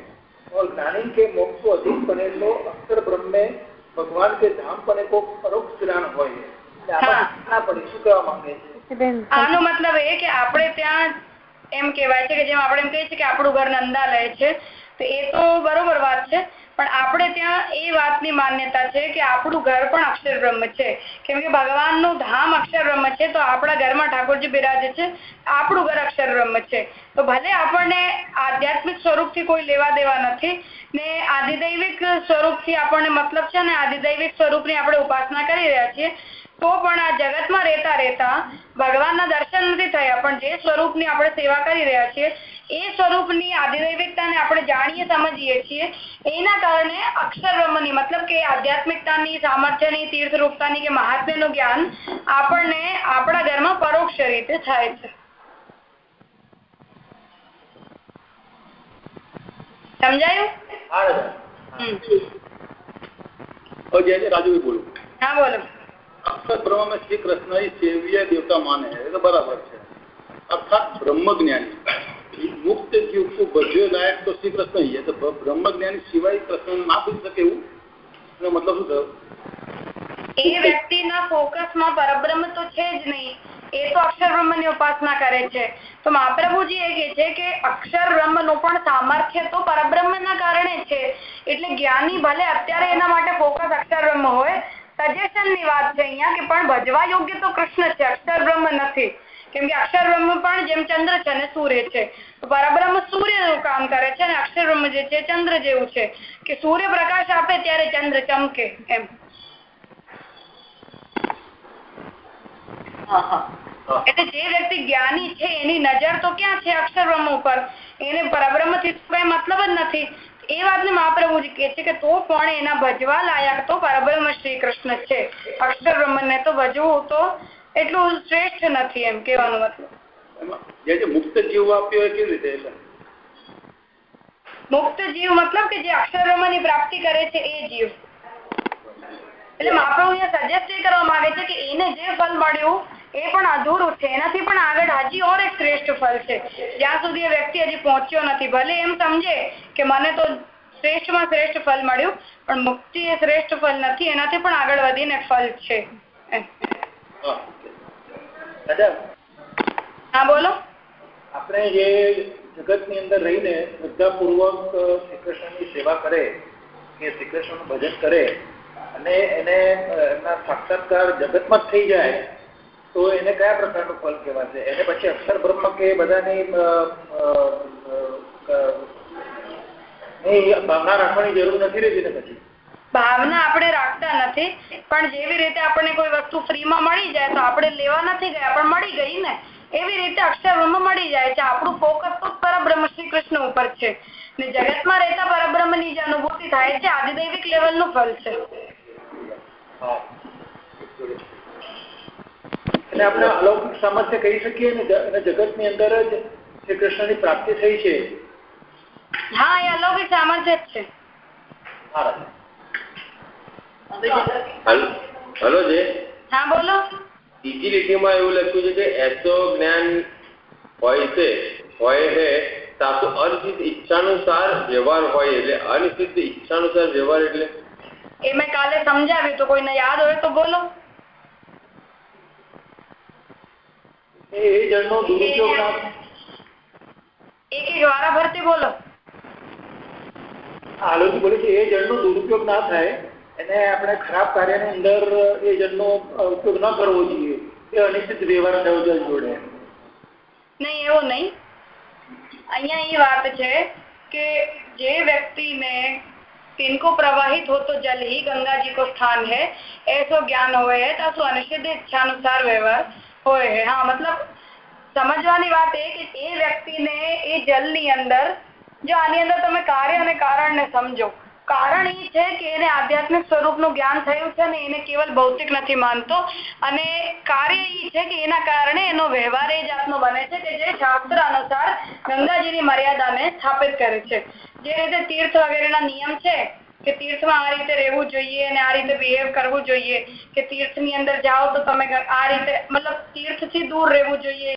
और ज्ञानी के मोक्ष को अधिक पड़े तो अक्षर ब्रह्म में भगवान के धाम पने को परोक्ष જ્ઞાન હોય એટલે આમાં ના પડી શું કહેવા માંગે છે આનો મતલબ એ કે આપણે ત્યાં એમ કહેવાય છે કે જેમ આપણે એમ કહીએ છીએ કે આપણું ઘર નંદાલય છે તો એ તો બરોબર વાત છે પણ આપણે ત્યાં એ વાતની માન્યતા છે કે આપણું ઘર પણ અક્ષર બ્રહ્મ છે. કેમ કે ભગવાનનું ધામ અક્ષર બ્રહ્મ છે, તો આપણા ઘરમાં ઠાકોરજી બિરાજે છે, આપણું ઘર અક્ષર બ્રહ્મ છે. તો ભલે આપણને આધ્યાત્મિક સ્વરૂપથી કોઈ લેવા દેવા નથી, ને આદિદૈવિક સ્વરૂપથી આપણને મતલબ છે ને આદિદૈવિક સ્વરૂપની આપણે ઉપાસના કરી રહ્યા છીએ તો પણ આ જગતમાં રહેતા રહેતા ભગવાનના દર્શન નથી થયા. પણ જે સ્વરૂપની આપણે સેવા કરી રહ્યા છીએ એ સ્વરૂપની આધિદૈવિકતાને આપણે જાણીએ સમજીએ છીએ. એના કારણે અક્ષરબ્રહ્મની મતલબ કે આધ્યાત્મિકતાની સામર્થ્યની તીર્થરૂપતાની કે મહાત્મ્યનું જ્ઞાન આપણને આપણા ઘરમાં પરોક્ષ રીતે થાય છે. સમજાયું? હા બોલો. અર્થાત બ્રહ્મ શ્રી કૃષ્ણ એ સેવ્ય દેવતા માને એ તો બરાબર છે. અર્થાત બ્રહ્મજ્ઞાની. મુક્ત જીવ કો ભજ્યો લાયક તો શ્રી કૃષ્ણ એ તો બ્રહ્મજ્ઞાની સિવાય કૃષ્ણ ના પૂછી શકે એવું? એનો મતલબ શું થયો? પરબ્રહ્મ તો ઉપાસના કરે છે. તો મહાપ્રભુજી કે અક્ષર બ્રહ્મનું પણ સામર્થ્ય તો પરબ્રહ્મના કારણે છે. એટલે જ્ઞાની ભલે અત્યારે એના માટે ફોકસ અક્ષર બ્રહ્મ હોય સજેશનની વાત છે અહીંયા કે પણ ભજવા યોગ્ય તો કૃષ્ણ છે અક્ષર બ્રહ્મ નથી. કેમ કે અક્ષર બ્રહ્મ પણ જેમ ચંદ્ર છે અને સૂર્ય છે. તો પરબ્રહ્મ સૂર્યનું કામ કરે છે અને અક્ષર બ્રહ્મ જે છે ચંદ્ર જેવું છે. કે સૂર્ય પ્રકાશ આપે ત્યારે ચંદ્ર ચમકે એમ. હા હા. એટલે જે વ્યક્તિ જ્ઞાની છે એની નજર તો ક્યાં છે અક્ષર બ્રહ્મ ઉપર? એને પરબ્રહ્મથી મતલબ જ નથી. એ વાતને મહાપ્રભુજી કહે છે કે તો પણ એના ભજવા લાયક તો પરબ્રહ્મ શ્રી કૃષ્ણ છે. અક્ષર બ્રહ્મને તો ભજવું તો એટલું શ્રેષ્ઠ નથી એમ કહેવાનો મતલબ. જે જે મુક્ત જીવ આપ્યો કેવી રીતે મુક્ત જીવ મતલબ કે જે અક્ષર બ્રહ્મની પ્રાપ્તિ કરે છે એ જીવ. એટલે મહાપ્રભુ સજેસ્ટ એ કરવા માંગે છે કે એને જે ફળ મળ્યું એ પણ અધૂરું છે. એનાથી પણ આગળ હજી ઓર એક શ્રેષ્ઠ ફળ છે. જ્યાં સુધી એ વ્યક્તિ હજી પહોંચ્યો નથી. ભલે એમ સમજે કે મને તો શ્રેષ્ઠમાં શ્રેષ્ઠ ફળ મળ્યું પણ મુક્તિ એ શ્રેષ્ઠ ફળ નથી. એનાથી પણ આગળ વધીને ફળ છે. હા બોલો. આપણે જે જગતની અંદર રહીને શ્રદ્ધાપૂર્વક શ્રી કૃષ્ણની સેવા કરે કે શ્રી કૃષ્ણનું ભજન કરે અને એને એમના સાક્ષાત્કાર જગતમાં જ થઈ જાય તો એને કયા પ્રકારનું ફળ કહેવાશે? એને પછી અક્ષર બ્રહ્મ કે બધાની ભાવના રાખવાની જરૂર નથી રહેતી ને પછી? ભાવના આપણે રાખતા નથી પણ જેવી રીતે આપણને કોઈ વસ્તુ ફ્રીમાં મળી જાય તો આપણે લેવા નથી ગયા પણ મળી ગઈ ને એવી રીતે અક્ષરબ્રહ્મ મળી જાય છે. આપણું ફોકસ તો પરબ્રહ્મ શ્રી કૃષ્ણ ઉપર છે. ને જગતમાં રહેતા પરબ્રહ્મની જે અનુભૂતિ થાય છે. આદિદૈવિક લેવલનું ફળ છે. એટલે આપણે અલૌકિક સામર્થ્ય કહી શકીએ ને જગતની અંદર જ શ્રી કૃષ્ણની પ્રાપ્તિ થઈ છે. હા એ અલૌકિક સામર્થ્ય જ છે. હલો જે. હા બોલો. બીજી લીટીમાં એવું લખ્યું છે કે એસો જ્ઞાન હોય છે હોય છે સાચું અનિશ્ચિત ઈચ્છાનુસાર વ્યવહાર હોય એટલે અનિશ્ચિત ઈચ્છાનુસાર વ્યવહાર એટલે? એ મેં કાલે સમજાવ્યું તો કોઈને યાદ હોય તો બોલો. એ જળનો દુરુપયોગ ના એક એક વારા ભરતી બોલો આલોચી બોલે છે એ જળનો દુરુપયોગ ના થાય એને આપણે ખરાબ કાર્યની અંદર એ જળનો ઉપયોગ ન કરવો જોઈએ એ અનિશ્ચિત વ્યવહાર થયો જળ જોડે નહીં એવું નહીં અહીંયા એ વાત છે કે જે व्यक्ति में तिनको प्रवाहित हो तो जल ही गंगा जी को स्थान है ऐसो ज्ञान होए है तो अनिश्चित इच्छानुसार व्यवहार હોય હે. મતલબ સમજવાની વાત એ કે એ વ્યક્તિને એ જલની અંદર, જો આની અંદર તમે કાર્ય અને કારણને સમજો. કારણ એ છે કે એને આધ્યાત્મિક સ્વરૂપનું જ્ઞાન થયું છે ને એને કેવલ ભૌતિક નથી માનતો. અને કાર્ય એ છે કે એના કારણે એનો વ્યવહાર એ જાતનો બને છે કે જે શાસ્ત્ર અનુસાર ગંગાજીની મર્યાદાને સ્થાપિત કરે છે. જે રીતે તીર્થ વગેરેના નિયમ છે કે તીર્થમાં આ રીતે રહેવું જોઈએ અને આ રીતે બિહેવ કરવું જોઈએ કે તીર્થની અંદર જાઓ તો તમે આ રીતે, મતલબ તીર્થથી દૂર રહેવું જોઈએ.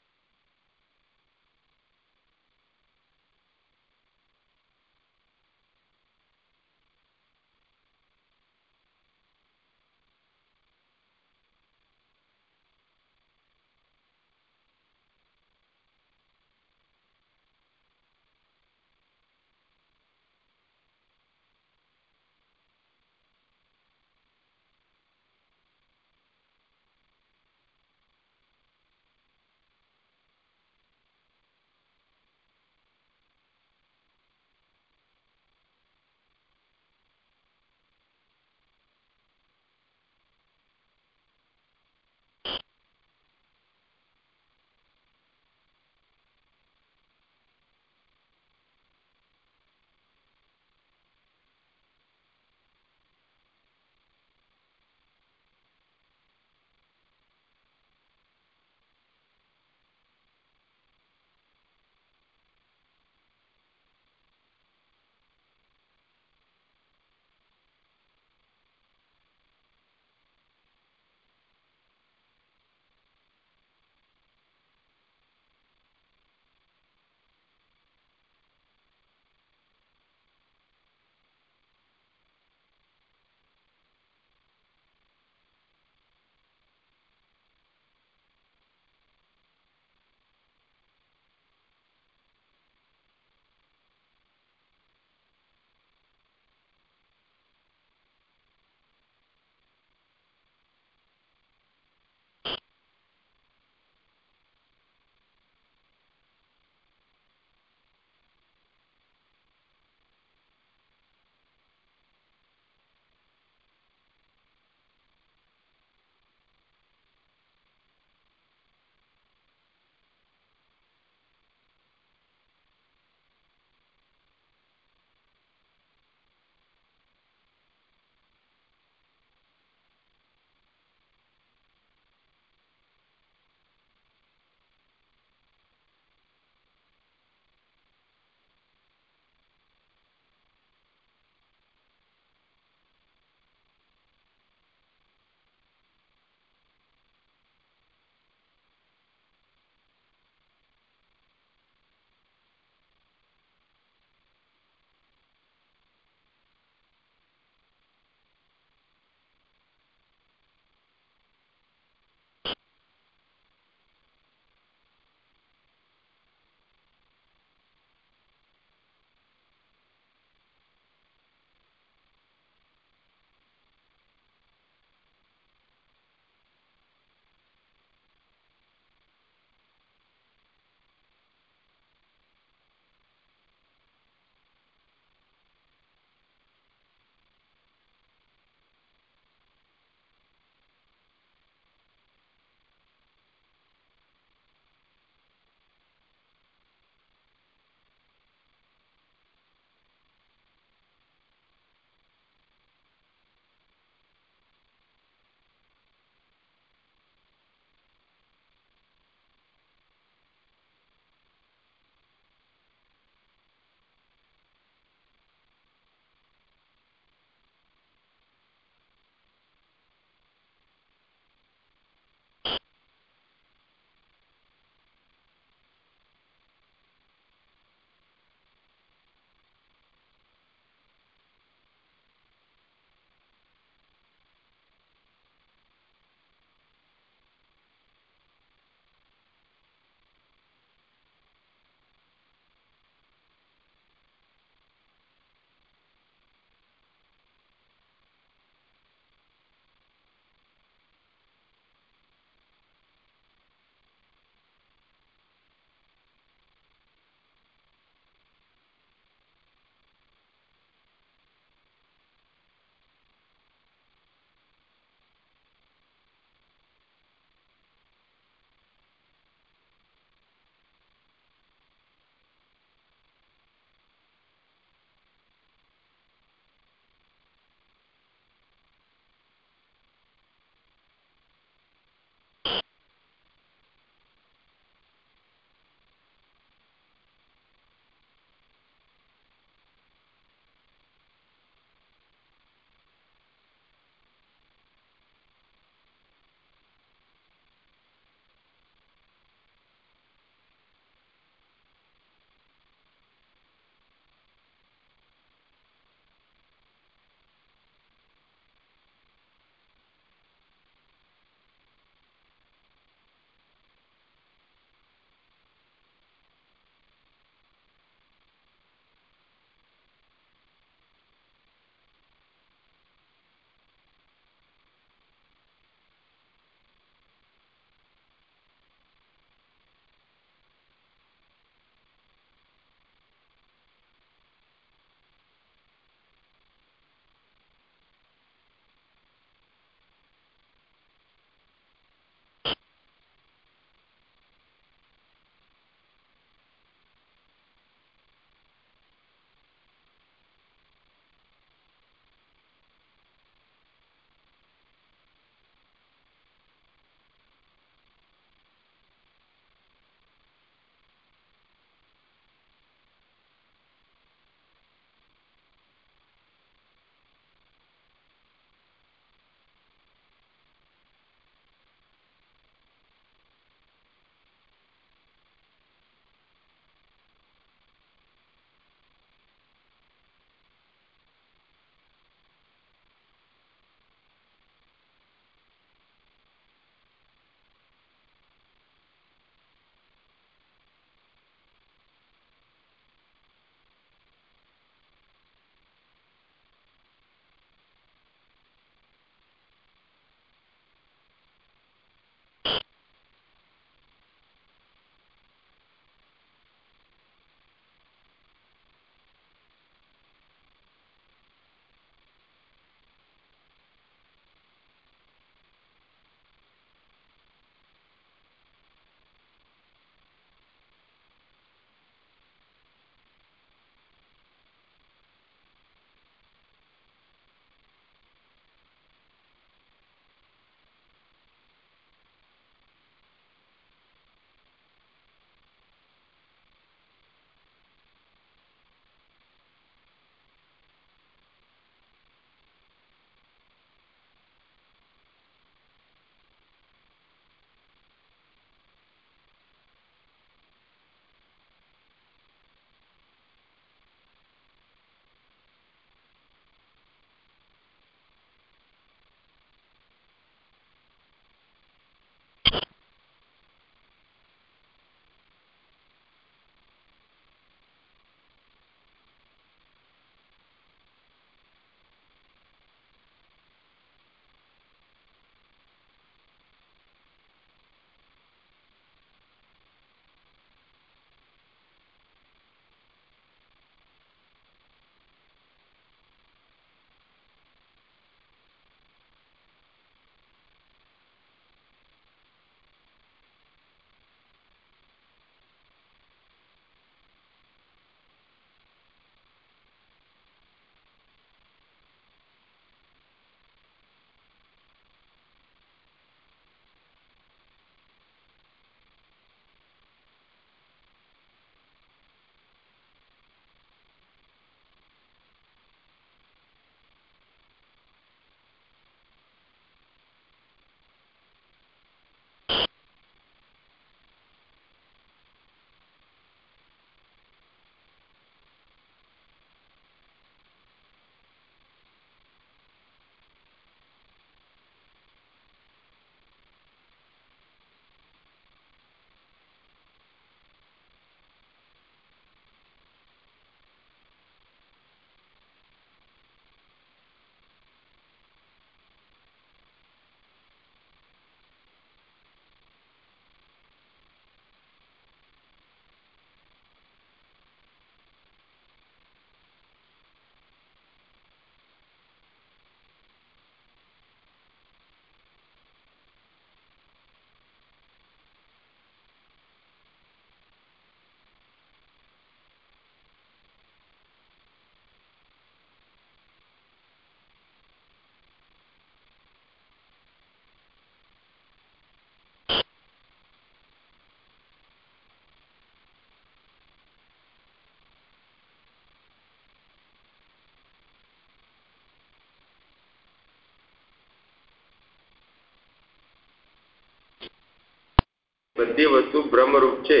બધી વસ્તુ બ્રહ્મરૂપ છે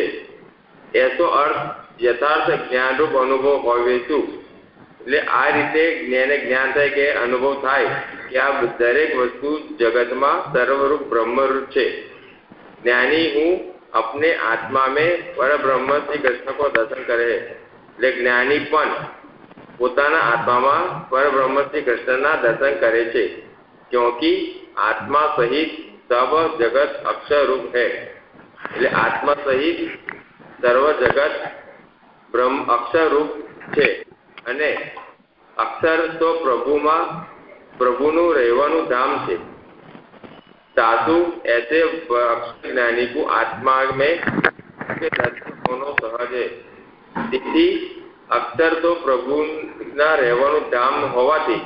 એસો અર્થ યથાર્થ જ્ઞાનરૂપ અનુભવ હોવે શું એટલે આ રીતે જ્ઞાને જ્ઞાન થાય કે અનુભવ થાય કે આ દરેક વસ્તુ જગતમાં સર્વરૂપ બ્રહ્મરૂપ છે જ્ઞાની હું अपने आत्मा में पर ब्रह्म श्री कृष्ण को दर्शन करे એટલે જ્ઞાની પણ પોતાના આત્મામાં પર બ્રહ્મ શ્રી કૃષ્ણના દર્શન કરે છે ક્યોંકि આત્મા સહિત સર્વ જગત અક્ષર રૂપ है એટલે આત્મા સહિત સર્વ જગત બ્રહ્મ અક્ષરરૂપ છે. અને અક્ષર તો પ્રભુમાં પ્રભુનું રહેવાનું ધામ છે. સાધુ એસે જ્ઞાની કો આત્મા મેં સહજે. તેથી અક્ષર તો પ્રભુના રહેવાનું ધામ હોવાથી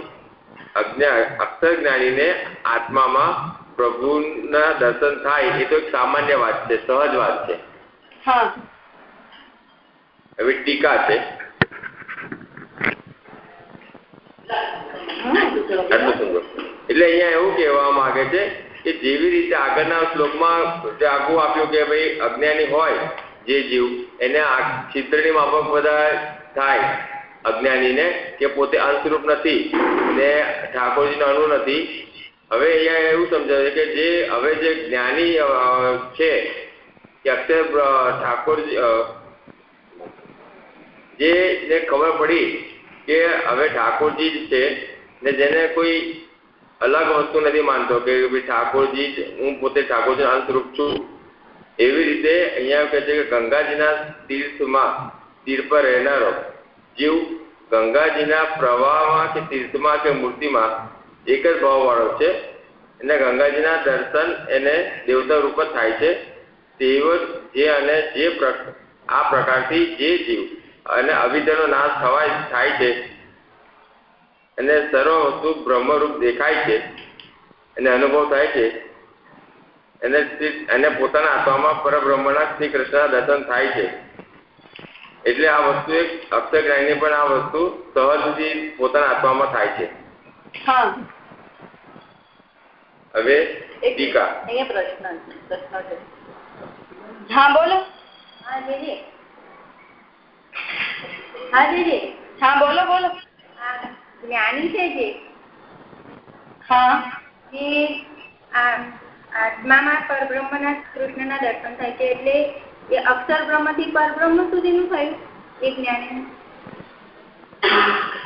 અક્ષર જ્ઞાનીને આત્મામાં પ્રભુના દર્શન થાય એ તો એક સામાન્ય વાત છે સહજ વાત છે. હવે ટીકા છે. એટલે અહીંયા એવું કહેવા માંગે છે કે જેવી રીતે આગળના શ્લોકમાં આગું આપ્યું કે ભાઈ અજ્ઞાની હોય જે જીવ એને છિદ્રની માફક બધા થાય અજ્ઞાનીને કે પોતે અંશરૂપ નથી ને ઠાકોરજીને અણુ નથી હવે અહીંયા એવું સમજાવે કે જે હવે જે જ્ઞાની છે, કે અક્ષર ઠાકોરજી જેને ખબર પડી કે હવે ઠાકોરજી જ છે ને જેને કોઈ અલગ વસ્તુ નથી માનતો કે ભાઈ ઠાકોરજી જ, હું પોતે ઠાકોરજી અંતરૂપ છું. એવી રીતે અહીંયા કહે છે કે ગંગાજીના તીર્થમાં, તીર્થ પર રહેનારો, જીવ ગંગાજીના પ્રવાહમાં કે તીર્થમાં કે મૂર્તિમાં એક જ ભાવ વાળો છે. એને ગંગાજીના દર્શન એને દેવતા રૂપ થાય છે. તેવો જે અને જે આ પ્રકારથી જે જીવ અને અવિદ્યાનો નાશ થવાય, થાય છે. અને સર્વ વસ્તુ બ્રહ્મરૂપ દેખાય છે. એને અનુભવ થાય છે. એને એને પોતાના આત્મામાં પરબ્રહ્મના શ્રી કૃષ્ણના દર્શન થાય છે. એટલે આ વસ્તુ એક અક્ષર જ્ઞાની પણ આ વસ્તુ સહજથી પોતાના આત્મામાં થાય છે. હવે ટીકા. અહીંયા પ્રશ્ન પ્રશ્ન છે. હા બોલો. હા દીદી. હા દીદી. હા બોલો બોલો. જ્ઞાની છે જે? હા. આ આત્મામાં પરબ્રહ્મના કૃષ્ણના દર્શન થાય છે એટલે એ અક્ષર બ્રહ્મથી પરબ્રહ્મ સુધીનું થયું એ જ્ઞાની.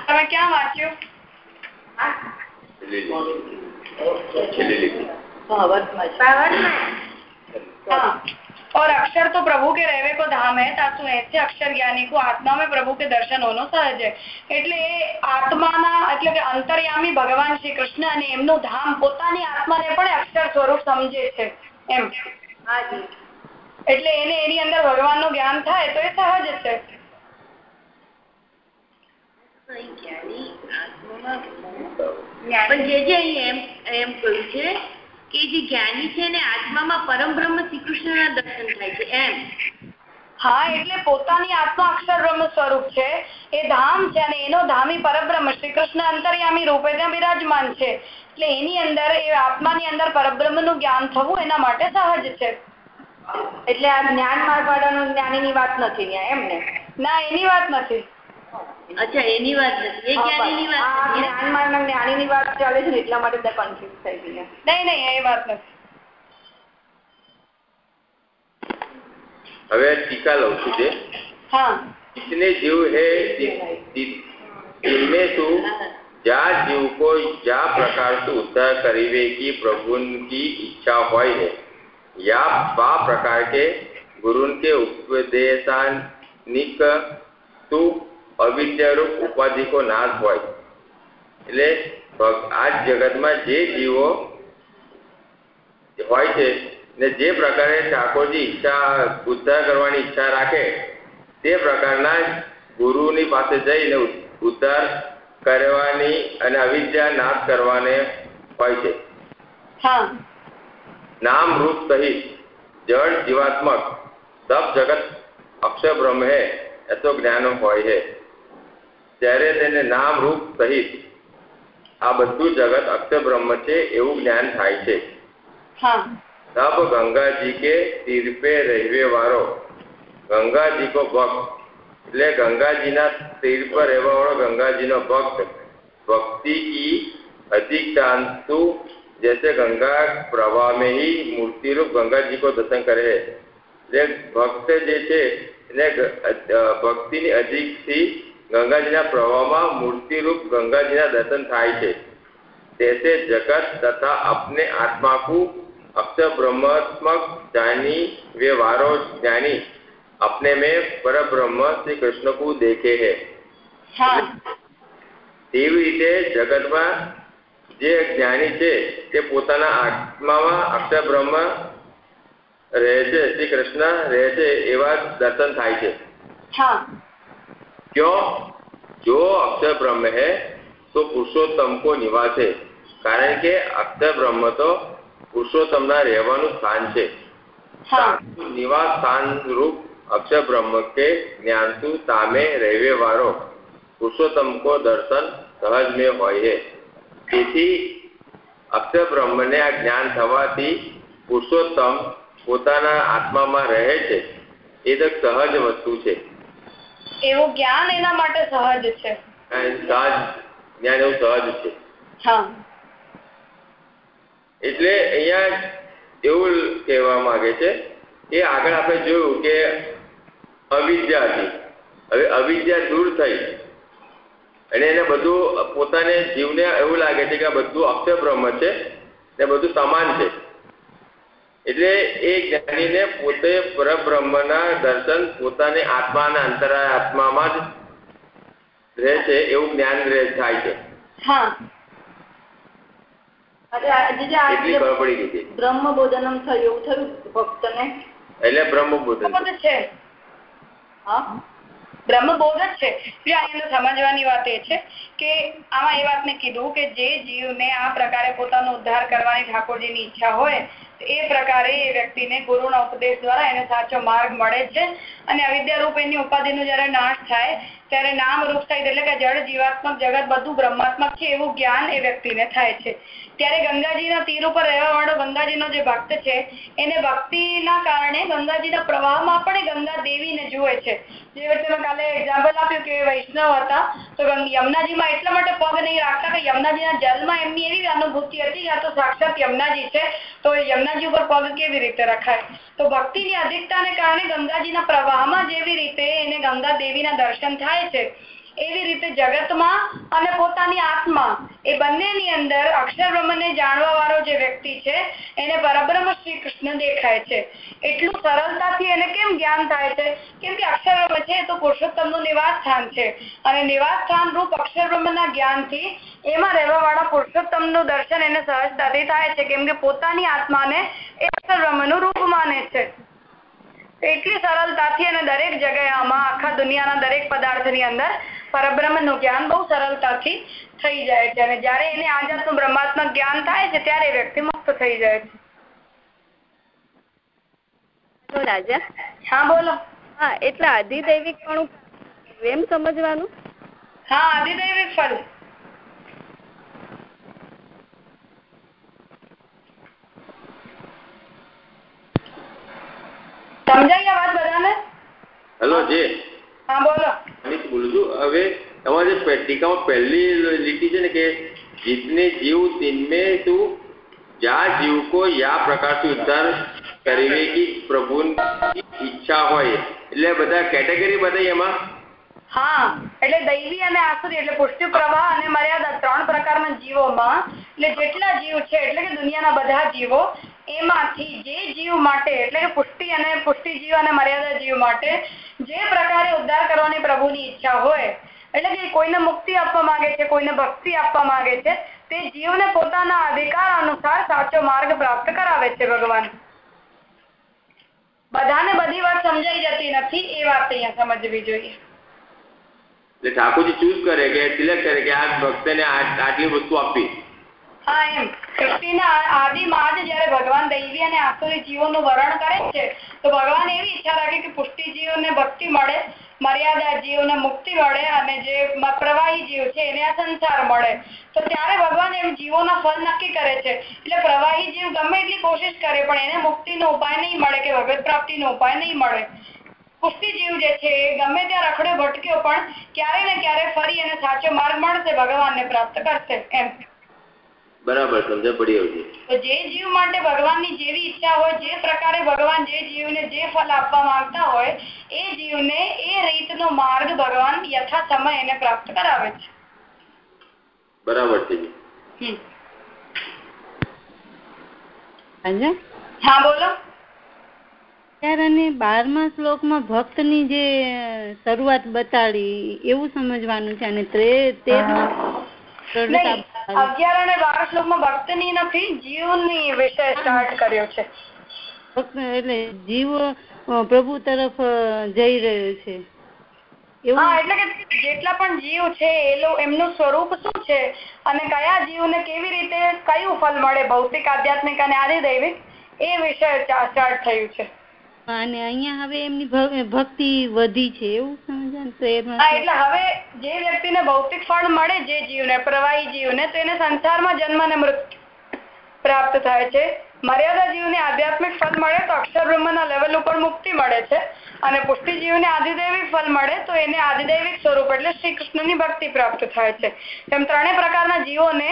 તમે ક્યાં વાંચ્યું? છેલ્લી લીટી. છેલ્લી લીટી. પાવરમાં हाँ और अक्षर तो प्रभु के रहवे को धाम है तासु ऐसे अक्षर ज्ञानी को आत्मा में प्रभु के दर्शन હોનો સહજ છે એટલે એ આત્માના એટલે કે અંતર્યામી ભગવાન શ્રી કૃષ્ણ અને એમનું ધામ પોતાની આત્માને પણ અક્ષર સ્વરૂપ સમજે છે એમ હાજી એટલે એને એની અંદર ભગવાનનું જ્ઞાન થાય તો એ સહજ છે જ્ઞાની આત્મામાં પણ જે જે એમ એમ કહ્યું છે કે જે જ્ઞાની છે ને આત્મામાં પરમ બ્રહ્મ શ્રી કૃષ્ણના દર્શન થાય છે એમ. હા એટલે પોતાની આત્મા અક્ષર બ્રહ્મ સ્વરૂપ છે. એ ધામ છે અને એનો ધામી પરબ્રહ્મ શ્રી કૃષ્ણ અંતર્યામી રૂપે ત્યાં બિરાજમાન છે. એટલે એની અંદર એ આત્માની અંદર પરબ્રહ્મનું જ્ઞાન થવું એના માટે સહજ છે. એટલે આ જ્ઞાન માર્ગવાળાનું જ્ઞાનીની વાત નથી ત્યાં એમ ના એની વાત નથી. અચ્છા એની વાત નથી એ જ્ઞાનીની વાત આ નથી જ્ઞાન માર્ગના જ્ઞાનીની વાત ચાલે છે ને એટલા માટે બધા કન્ફ્યુઝ થઈ ગયા નહીં નહીં એ વાત નથી હવે ટીકા લઉં છું જે હા जितने जीव है इनमें से ज्या जीव को ज्या प्रकार से उद्धार करीबे की प्रभु की इच्छा હોય है या बा प्रकार के गुरु के उपदेशानिक तु અવિદ્યારૂપ ઉપાધિકો નાશ હોય. એટલે આ જગતમાં જે જીવો હોય છે ને જે પ્રકારે ઠાકોરજી ઈચ્છા ઉદ્ધાર કરવાની ઈચ્છા રાખે તે પ્રકારના ગુરુની પાસે જઈને ઉદ્ધાર કરવાની અને અવિદ્યા નાશ કરવાને હોય છે. નામ રૂપ સહિત જળ જીવાત્મક સબ જગત અક્ષર બ્રહ્મ હે એતો જ્ઞાન હોય છે. ત્યારે તેને નામ રૂપ સહિત આ બધું જગત અક્ષર બ્રહ્મ છે એવું જ્ઞાન થાય છે હા तब गंगा जी के तीर पे रहवे वारो गंगा કો ભક્ત એટલે ગંગાજીના તીર પર રહેવા વાળો ગંગાજીનો ભક્ત भक्ति की अधिकांशु जैसे गंगा प्रवाह में ही मूर्ति रूप गंगा जी को दर्शन करे એટલે ભક્ત જે છે એને ભક્તિની અધિકથી ગંગાજીના પ્રવાહમાં મૂર્તિરૂપ ગંગાજીના દર્શન થાય છે जैसे जगत तथा अपने आत्मा को अक्षर ब्रह्मात्मक जानी वे वारो ज्ञानी अपने में पर ब्रह्म श्री कृष्ण को देखे है તેવી રીતે જગતમાં જે જ્ઞાની છે તે પોતાના આત્મામાં અક્ષર બ્રહ્મ રહે છે શ્રી કૃષ્ણ રહે છે એવા દર્શન થાય છે क्यों जो अक्षर ब्रह्म है तो पुरुषोत्तम को निवास है કારણ કે અક્ષર બ્રહ્મ તો પુરુષોત્તમના રહેવાનું સ્થાન છે નિવાસ સ્થાન રૂપ અક્ષર બ્રહ્મ કે જ્ઞાનતુ તામે રહેવે વાળો પુરુષોત્તમ કો દર્શન સહજ મેં હોય છે તેથી અક્ષર બ્રહ્મને આ જ્ઞાન થવાથી પુરુષોત્તમ પોતાના આત્મામાં રહે છે એ તો સહજ વસ્તુ છે એવું જ્ઞાન એના માટે સહજ છે. સહજ જ્ઞાન એવું સહજ છે. એટલે અહીંયા એવું કહેવા માંગે છે કે આગળ આપણે જોયું કે અવિદ્યા હતી. હવે અવિદ્યા દૂર થઈ. અને એને બધું પોતાને જીવને એવું લાગે છે કે આ બધું અક્ષર બ્રહ્મ છે ને બધું સમાન છે. એટલે એ જ્ઞાનીને પોતે પરબ્રહ્મના દર્શન પોતાની આત્માના અંતરાય આત્મામાં જ રહે છે એવું જ્ઞાન થાય છે. બ્રહ્મ બોધનમ થયું એવું થયું ભક્તને? એટલે બ્રહ્મ છે. બ્રહ્મબોધ જ છે. સમજવાની વાત એ છે કે આમાં એ વાતને કીધું કે જે જીવને આ પ્રકારે પોતાનો ઉદ્ધાર કરવાની ઠાકોરજીની ઈચ્છા હોય એ પ્રકારે એ વ્યક્તિને ગુરુના ઉપદેશ દ્વારા એને સાચો માર્ગ મળે છે. અને અવિદ્યા રૂપ એની ઉપાધિનો જયારે નાશ થાય, ત્યારે નામ રૂપ સહિત એટલે કે જળ જીવાત્મક જગત બધું બ્રહ્માત્મક છે એવું જ્ઞાન એ વ્યક્તિને થાય છે. ત્યારે ગંગાજીના તીર ઉપર રહેવા વાળો ગંગાજીનો જે ભક્ત છે, એને ભક્તિના કારણે ગંગાજીના પ્રવાહમાં પણ ગંગા દેવીને જુએ છે. જે વચ્ચે મેં કાલે એક્ઝામ્પલ આપ્યું કે વૈષ્ણવ હતા, તો યમુનાજીમાં એટલા માટે પગ નહીં રાખતા કે યમુનાજીના જલમાં એમની એવી અનુભૂતિ હતી સાક્ષાત યમુનાજી છે. તો યમુનાજી ઉપર પગ કેવી રીતે રખાય? તો ભક્તિની અધિકતાને કારણે ગંગાજીના પ્રવાહમાં જેવી રીતે એને ગંગા દેવીના દર્શન થાય છે એવી રીતે જગતમાં અને પોતાની આત્મા. એ બંનેની અંદર અક્ષર બ્રહ્મને જાણવા વાળો જે વ્યક્તિ છે, એને પરબ્રહ્મ શ્રી કૃષ્ણ દેખાય છે. એટલું સરળતાથી એને કેમ જ્ઞાન થાય છે? કેમ કે અક્ષર બ્રહ્મ છે તો પુરુષોત્તમનું નિવાસ સ્થાન છે. અને નિવાસ સ્થાન રૂપ અક્ષર બ્રહ્મના જ્ઞાનથી એમાં રહેવા વાળા પુરુષોત્તમનું દર્શન એને સહજતાથી થાય છે. કેમ કે પોતાની આત્માને એ અક્ષર બ્રહ્મનું રૂપ માને છે. એટલી સરળતાથી અને દરેક જગ્યામાં આખા દુનિયાના દરેક પદાર્થની અંદર પરબ્રહ્મનું જ્ઞાન બહુ સરળતાથી થઈ જાય છે. અને જ્યારે એને આ જાતનું બ્રહ્માત્મક જ્ઞાન થાય છે ત્યારે વ્યક્તિ મુક્ત થઈ જાય છે. રાજા. હા બોલો. હા એટલે આધિદૈવિક પણ એમ સમજવાનું? હા આધિદૈવિક ફળ સમજાઈ વાત બધાને? હેલો જી. હા બોલો. નથી હવે તમારે જે ટીકામાં પહેલી લીટી છે ને કે જીતને જીવ દિનમે તું, જા જીવ કો યા પ્રકારથી ઉદ્ધાર કરીવે કે પ્રભુની ઈચ્છા હોય. એટલે બધા કેટેગરી બતાવી એમાં? હા, એટલે દૈવી અને આસુરી, એટલે પુષ્ટિ, પ્રવાહ અને મર્યાદા ત્રણ પ્રકારના જીવોમાં, એટલે જેટલા જીવ છે, એટલે કે દુનિયાના બધા જીવો, એમાંથી જે જીવ માટે, એટલે કે પુષ્ટિ અને પુષ્ટિ જીવ અને મર્યાદા જીવ માટે જે પ્રકારે ઉદ્ધાર કરવાની પ્રભુની ઈચ્છા હોય એટલે કે કોઈને મુક્તિ આપવા માંગે છે કોઈને ભક્તિ આપવા માંગે છે તે જીવને પોતાના અધિકાર અનુસાર સાચો માર્ગ પ્રાપ્ત કરાવે છે ભગવાન. બધાને બધી વાત સમજાઈ જતી નથી એ વાત અહીંયા સમજવી જોઈએ. એટલે ઠાકોરજી ચૂઝ કરે કે સિલેક્ટ કરે કે આ ભક્તને આટલી વસ્તુ આપી. હા એમ. સૃષ્ટિના આદિમાં જ જયારે ભગવાન દૈવી અને આસુરી જીવોનું વર્ણન કરે છે, તો ભગવાન એવી ઈચ્છા રાખે કે પુષ્ટિ જીવોને ભક્તિ મળે, મર્યાદા જીવને મુક્તિ મળે અને જે પ્રવાહી જીવ છે એને આ સંસાર મળે. તો ત્યારે ભગવાન એમ જીવોના ફળ નક્કી કરે છે. એટલે પ્રવાહી જીવ ગમે એટલી કોશિશ કરે, પણ એને મુક્તિનો ઉપાય નહીં મળે કે ભગવત પ્રાપ્તિનો ઉપાય નહીં મળે. પુષ્ટિ જીવ જે છે એ ગમે ત્યાં રખડે ભટક્યો, પણ ક્યારે ને ક્યારે ફરી એને સાચો માર્ગ મળશે, ભગવાનને પ્રાપ્ત કરશે, એમ. બરાબર સમજ પડી આવશે તો જે જીવ માટે ભગવાનની જેવી ઈચ્છા હોય જે પ્રકારે ભગવાન જે જીવને જે ફળ આપવા માંગતા હોય એ જીવને એ રીતનો માર્ગ ભગવાન યથા સમય એને પ્રાપ્ત કરાવે છે. બરાબર છે હા બોલો. ત્યારે અને બારમા ભક્તની જે શરૂઆત બતાડી એવું સમજવાનું છે? અને અગિયાર અને બાર શ્લોકમાં ભક્તની નથી જીવની વિષય સ્ટાર્ટ કર્યો છે. એટલે જીવ પ્રભુ તરફ જઈ રહ્યો છે. એટલે કે જેટલા પણ જીવ છે એમનું સ્વરૂપ શું છે? અને કયા જીવને કેવી રીતે કયું ફળ મળે ભૌતિક આધ્યાત્મિક અને આદિદૈવિક? એ વિષય સ્ટાર્ટ થયું છે. અને અહીંયા હવે એમની ભક્તિ વધી છે, એવું એટલે હવે જે વ્યક્તિને ભૌતિક ફળ મળે જે જીવને, પ્રવાહી જીવને, તો એને સંસારમાં જન્મ અને મૃત્યુ પ્રાપ્ત થાય છે. મર્યાદા જીવને આધ્યાત્મિક ફળ મળે તો અક્ષર બ્રહ્મના લેવલ ઉપર મુક્તિ મળે છે. અને પુષ્ટિ જીવને આદિદૈવિક ફળ મળે તો એને આદિદૈવિક સ્વરૂપ એટલે શ્રી કૃષ્ણની ભક્તિ પ્રાપ્ત થાય છે. એમ ત્રણેય પ્રકારના જીવોને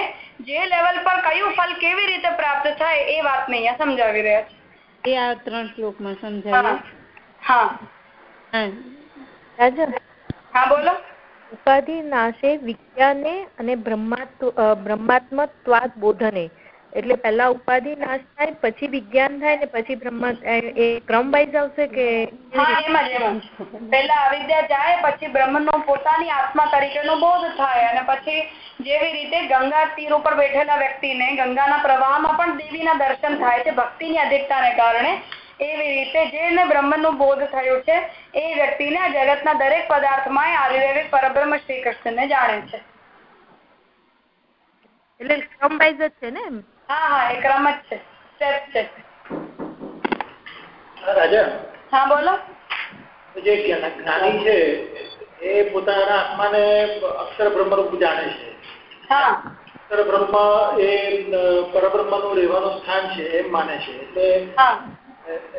જે લેવલ પર કયું ફળ કેવી રીતે પ્રાપ્ત થાય એ વાતને અહીંયા સમજાવી રહ્યા છે. એ આ ત્રણ શ્લોકમાં સમજાવ્યું. હા. હા. બોલો. ઉપાધિ નાશે વિજ્ઞાને અને બ્રહ્માત્મત્વાદ બોધને એટલે પેલા ઉપાધિ નાશ થાય પછી વિજ્ઞાન થાય ને પછી બ્રહ્મ એ ક્રમ વાઇઝ આવશે કે પેલા અવિદ્યા જાય પછી બ્રહ્મ પોતાની આત્મા તરીકેનો બોધ થાય અને પછી જેવી રીતે ગંગા તીર ઉપર બેઠેલા વ્યક્તિને ગંગાના પ્રવાહમાં પણ દેવીના દર્શન થાય છે ભક્તિની અધિકતાને કારણે એવી રીતે જેને બ્રહ્મનું બોધ થયું છે એ વ્યક્તિને જગતના દરેક પદાર્થમાં આયુર્વેદિક પરબ્રહ્મ શ્રી કૃષ્ણને જાણે છે. એટલે ક્રમ વાઇઝ જ છે ને હા હા એ ક્રમ છે. સ્ટેપ છે. રાજા. હા બોલો. જે જ્ઞાની છે એ પોતાના આત્માને અક્ષર બ્રહ્મરૂપ જાણે છે. હા. અક્ષર બ્રહ્મ એ પરબ્રહ્મનું રહેવાનું સ્થાન છે એમ માને છે. એટલે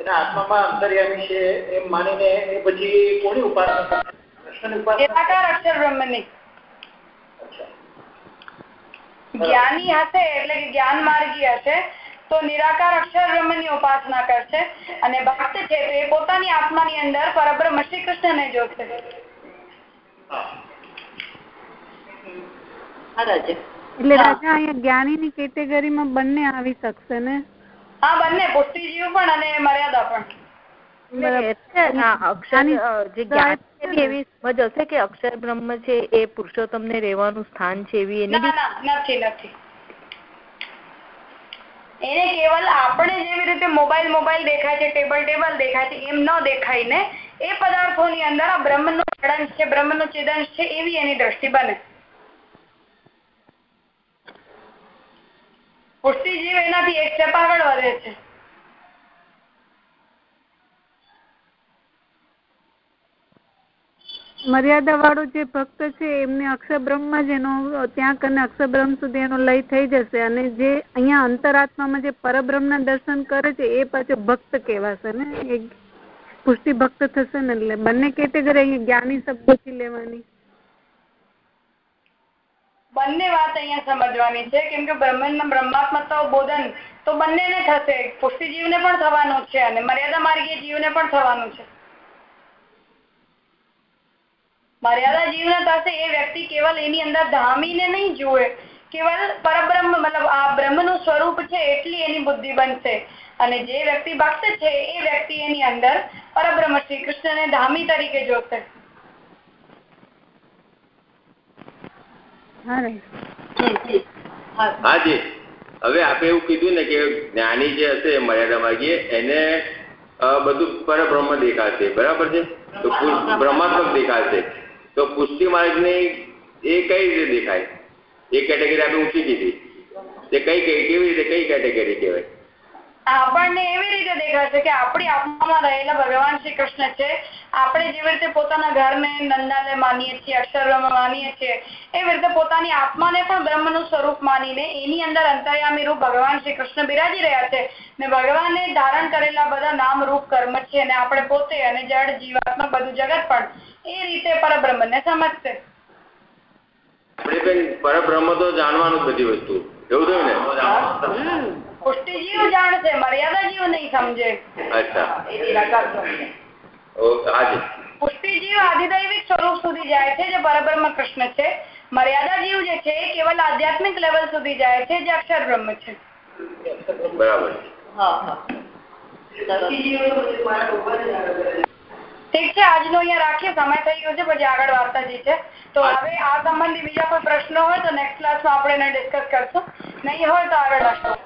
એના આત્મામાં અંતર્યામી છે એમ માનીને એ પછી કોની ઉપાસના કૃષ્ણની ઉપાસના અક્ષર બ્રહ્મની? જ્ઞાની હશે એટલે કે જ્ઞાન માર્ગી હશે તો નિરાકાર અક્ષર બ્રહ્મની ઉપાસના કરશે અને ભક્ત છે તો એ પોતાની આત્માની અંદર પરબ્રહ્મ શ્રી કૃષ્ણને જોશે એટલે રાજા અહીંયા જ્ઞાનીની કેટેગરીમાં બંને આવી શકશે ને? હા બંને પુષ્ટિજીવ પણ અને મર્યાદા પણ. એવી સમજ હશે કે અક્ષર બ્રહ્મ છે એ પુરુષોત્તમ ને રહેવાનું સ્થાન છે એવી એની નથી નથી. એને કેવલ આપણે જેવી રીતે મોબાઈલ મોબાઈલ દેખાય છે ટેબલ ટેબલ દેખાય છે એમ ન દેખાય ને એ પદાર્થોની અંદર આ બ્રહ્મનું ચડંશ છે બ્રહ્મનું ચિદંશ છે એવી એની દ્રષ્ટિ બને. પુષ્ટિ જીવ એનાથી એક સ્ટેપ આગળ વધે છે. મર્યાદા વાળો જે ભક્ત છે, એમને અક્ષરબ્રહ્મ જ એનો, ત્યાં કરીને અક્ષરબ્રહ્મ સુધી એનો લય થઈ જશે અને જે અહીંયા અંતરાત્મામાં જે પરબ્રહ્મના દર્શન કરે છે, એ પાછો ભક્ત કહેવાશે ને? એ પુષ્ટિ ભક્ત થશે ને એટલે? બંને કેટેગરી અહીંયા જ્ઞાની શબ્દથી લેવાની. બંને વાત અહીંયા સમજવાની છે, કેમ કે બ્રહ્મન બ્રહ્માત્મકતા બોધન, તો બંનેને થશે. પુષ્ટિ જીવને પણ થવાનું છે અને મર્યાદા માર્ગીય જીવને પણ થવાનું છે. મર્યાદા જીવને થશે એ વ્યક્તિ કેવલ એની અંદર ધામીને નહીં જુએ. કેવલ પરબ્રહ્મ મતલબ આ બ્રહ્મનું સ્વરૂપ છે એટલી એની બુદ્ધિ બનશે. અને જે વ્યક્તિ ભક્ત છે એ વ્યક્તિ એની અંદર પરબ્રહ્મ શ્રી કૃષ્ણને ધામી તરીકે જોશે. હાજી હવે આપણે એવું કીધું ને કે જ્ઞાની જે હશે મર્યાદા માર્ગીય એને બધું પરબ્રહ્મ દેખાશે. બરાબર છે? તો બ્રહ્માત્મક દેખાશે. તો પુષ્ટિ માર્ગની એ કઈ રીતે દેખાય એ કેટેગરી આપણે ઊંચી કીધી તે કઈ કઈ કેવી રીતે કઈ કેટેગરી કહેવાય આપણને એવી રીતે દેખાશે કે આપણી આત્મામાં રહેલા ભગવાન શ્રી કૃષ્ણ છે. આપણે જેવી રીતે પોતાના ઘરને નંદાને માનીએ છીએ અક્ષરબ્રહ્મ માનીએ છીએ, એવી રીતે પોતાની આત્માને પણ બ્રહ્મનું સ્વરૂપ માનીને એની અંદર અંતર્યામી રૂપ ભગવાન શ્રી કૃષ્ણ બિરાજી રહ્યા છે. ને ભગવાને ધારણ કરેલા બધા નામ રૂપ કર્મ છે અને આપણે પોતે અને જડ જીવાત્મા, બધું જગત પણ એ રીતે પરબ્રહ્મને સમજશે. આપણે બેન પરબ્રહ્મ તો જાણવાનું જ બધી વસ્તુ. એવું થયું ને? પુષ્ટિ જીવ જાણશે મર્યાદા જીવ નહીં સમજે. અચ્છા. આધિદૈવિક સ્વરૂપ સુધી જાય છે જે પરબ્રહ્મ કૃષ્ણ છે. મર્યાદા જીવ જે છે એ કેવલ આધ્યાત્મિક લેવલ સુધી જાય છે જે અક્ષર બ્રહ્મ છે. બરાબર. ઠીક છે આજનો અહીંયા રાખીએ સમય થઈ ગયો છે પછી આગળ વાર્તા જે છે. તો હવે આ સંબંધી બીજા કોઈ પ્રશ્નો હોય તો નેક્સ્ટ ક્લાસમાં આપણે એને ડિસ્કસ કરશું. નહીં હોય તો આગળ રાખશું